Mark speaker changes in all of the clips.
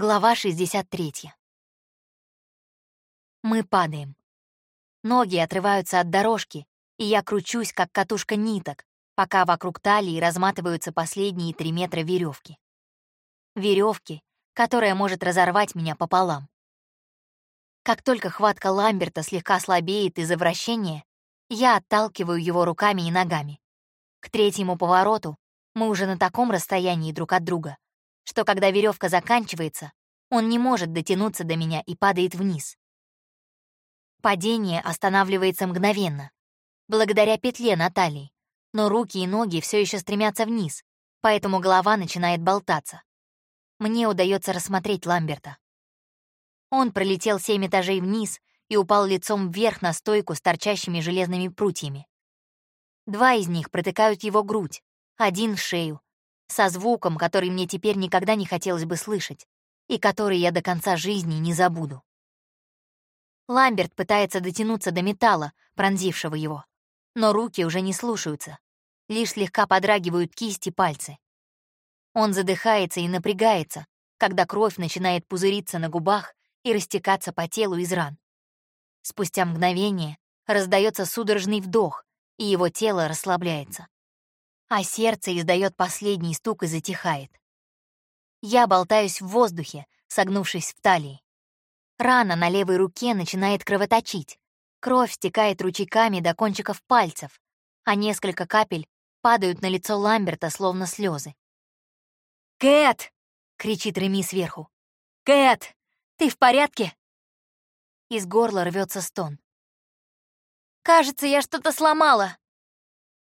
Speaker 1: Глава 63. Мы падаем. Ноги отрываются от дорожки, и я кручусь, как катушка ниток, пока вокруг талии разматываются последние три метра веревки. Веревки, которая может разорвать меня пополам. Как только хватка Ламберта слегка слабеет из-за вращения, я отталкиваю его руками и ногами. К третьему повороту мы уже на таком расстоянии друг от друга, что когда веревка заканчивается, он не может дотянуться до меня и падает вниз. Падение останавливается мгновенно, благодаря петле на талии, но руки и ноги все еще стремятся вниз, поэтому голова начинает болтаться. Мне удается рассмотреть Ламберта. Он пролетел семь этажей вниз и упал лицом вверх на стойку с торчащими железными прутьями. Два из них протыкают его грудь, один — шею, со звуком, который мне теперь никогда не хотелось бы слышать, и который я до конца жизни не забуду. Ламберт пытается дотянуться до металла, пронзившего его, но руки уже не слушаются, лишь слегка подрагивают кисти пальцы. Он задыхается и напрягается, когда кровь начинает пузыриться на губах и растекаться по телу из ран. Спустя мгновение раздается судорожный вдох, и его тело расслабляется. А сердце издает последний стук и затихает. Я болтаюсь в воздухе, согнувшись в талии. Рана на левой руке начинает кровоточить. Кровь стекает ручейками до кончиков пальцев, а несколько капель падают на лицо Ламберта, словно слезы. «Кэт!» — кричит Реми сверху. «Кэт, ты в порядке?» Из горла рвется стон. «Кажется, я что-то сломала.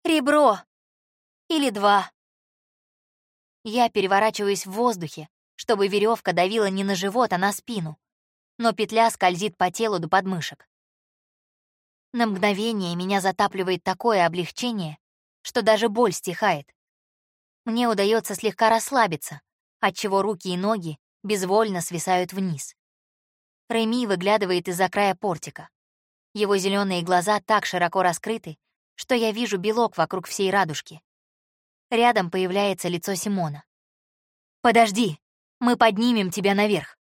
Speaker 1: Ребро. Или два». Я переворачиваюсь в воздухе, чтобы веревка давила не на живот, а на спину, но петля скользит по телу до подмышек. На мгновение меня затапливает такое облегчение, что даже боль стихает. Мне удается слегка расслабиться, отчего руки и ноги безвольно свисают вниз. Реми выглядывает из-за края портика. Его зеленые глаза так широко раскрыты, что я вижу белок вокруг всей радужки. Рядом появляется лицо Симона. «Подожди, мы поднимем тебя наверх».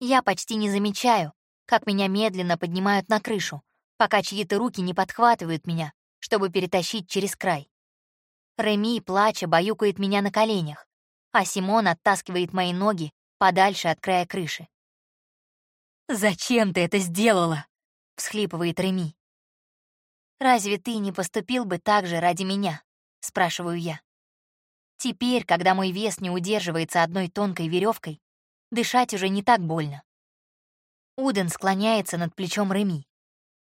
Speaker 1: Я почти не замечаю, как меня медленно поднимают на крышу, пока чьи-то руки не подхватывают меня, чтобы перетащить через край. Реми, плача, баюкает меня на коленях, а Симон оттаскивает мои ноги подальше от края крыши. «Зачем ты это сделала?» — всхлипывает Реми. «Разве ты не поступил бы так же ради меня?» — спрашиваю я. Теперь, когда мой вес не удерживается одной тонкой веревкой, дышать уже не так больно. Уден склоняется над плечом Реми.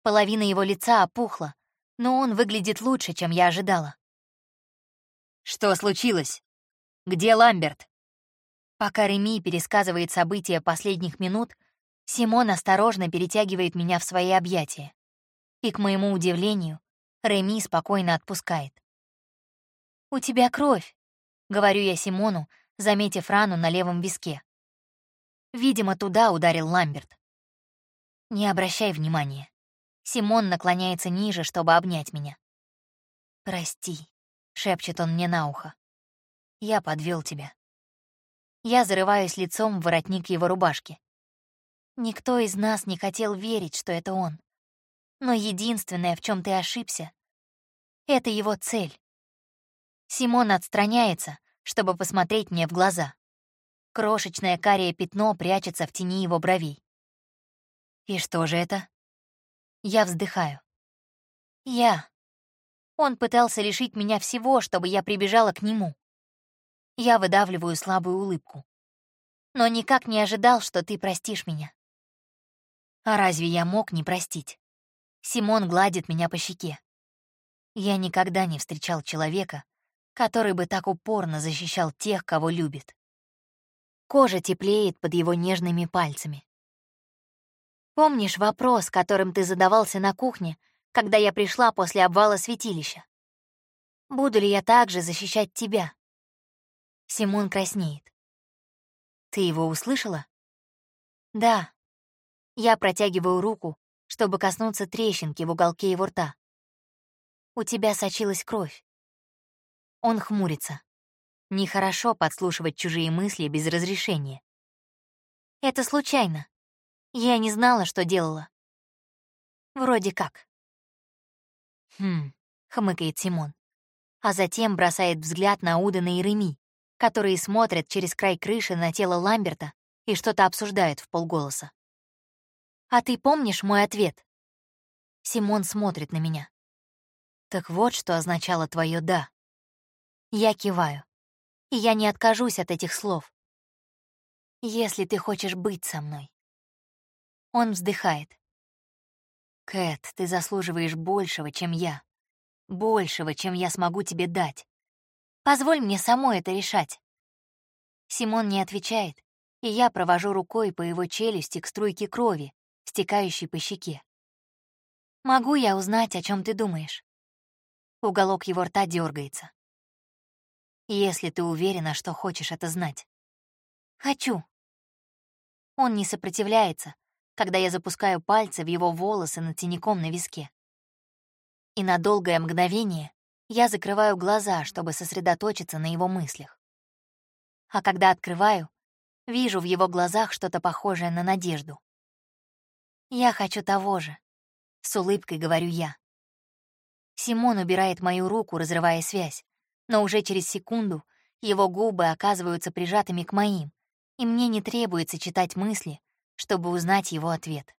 Speaker 1: Половина его лица опухла, но он выглядит лучше, чем я ожидала. «Что случилось? Где Ламберт?» Пока Реми пересказывает события последних минут, Симон осторожно перетягивает меня в свои объятия. И, к моему удивлению, Реми спокойно отпускает. «У тебя кровь», — говорю я Симону, заметив рану на левом виске. Видимо, туда ударил Ламберт. Не обращай внимания. Симон наклоняется ниже, чтобы обнять меня. «Прости», — шепчет он мне на ухо. «Я подвел тебя». Я зарываюсь лицом в воротник его рубашки. Никто из нас не хотел верить, что это он. Но единственное, в чем ты ошибся, — это его цель. Симон отстраняется, чтобы посмотреть мне в глаза. Крошечное карие пятно прячется в тени его бровей. И что же это? Я вздыхаю. Я. Он пытался лишить меня всего, чтобы я прибежала к нему. Я выдавливаю слабую улыбку. Но никак не ожидал, что ты простишь меня. А разве я мог не простить? Симон гладит меня по щеке. Я никогда не встречал человека, который бы так упорно защищал тех, кого любит. Кожа теплеет под его нежными пальцами. Помнишь вопрос, которым ты задавался на кухне, когда я пришла после обвала святилища? Буду ли я также защищать тебя? Симон краснеет. Ты его услышала? Да, я протягиваю руку, чтобы коснуться трещинки в уголке его рта. У тебя сочилась кровь. Он хмурится. Нехорошо подслушивать чужие мысли без разрешения. Это случайно. Я не знала, что делала. Вроде как. Хм, хмыкает Симон. А затем бросает взгляд на Удана и Реми, которые смотрят через край крыши на тело Ламберта и что-то обсуждают в полголоса. «А ты помнишь мой ответ?» Симон смотрит на меня. «Так вот, что означало твое «да». Я киваю. И я не откажусь от этих слов. «Если ты хочешь быть со мной». Он вздыхает. «Кэт, ты заслуживаешь большего, чем я. Большего, чем я смогу тебе дать. Позволь мне самой это решать». Симон не отвечает, и я провожу рукой по его челюсти к струйке крови, стекающей по щеке. «Могу я узнать, о чем ты думаешь?» Уголок его рта дергается. «Если ты уверена, что хочешь это знать». «Хочу». Он не сопротивляется, когда я запускаю пальцы в его волосы над теняком на виске. И на долгое мгновение я закрываю глаза, чтобы сосредоточиться на его мыслях. А когда открываю, вижу в его глазах что-то похожее на надежду. «Я хочу того же», — с улыбкой говорю я. Симон убирает мою руку, разрывая связь, но уже через секунду его губы оказываются прижатыми к моим, и мне не требуется читать мысли, чтобы узнать его ответ.